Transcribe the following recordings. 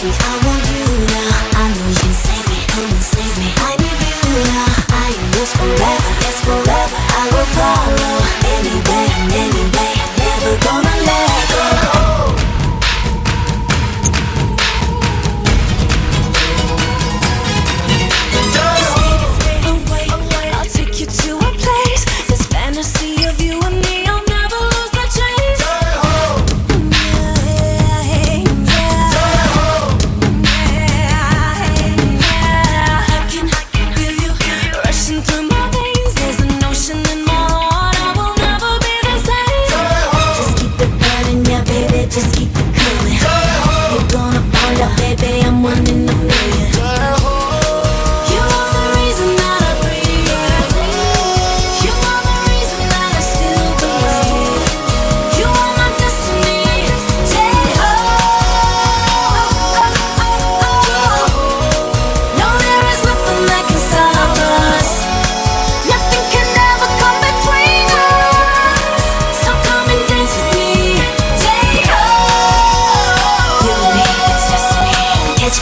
I want you. just keep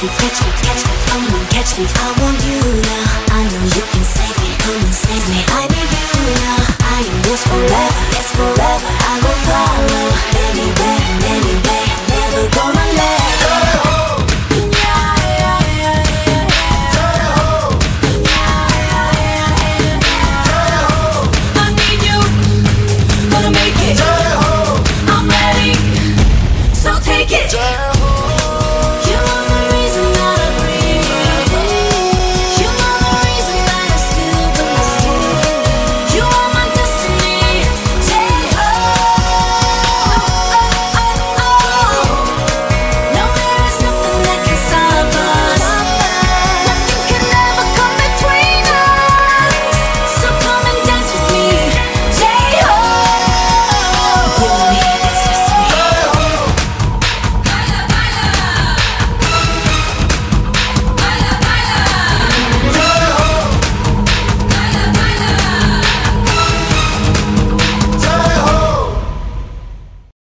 me, catch me, catch me, come on, catch me. I want you now. I know you can save me, come and save me. I need you now. I am yours forever, yes forever. I will follow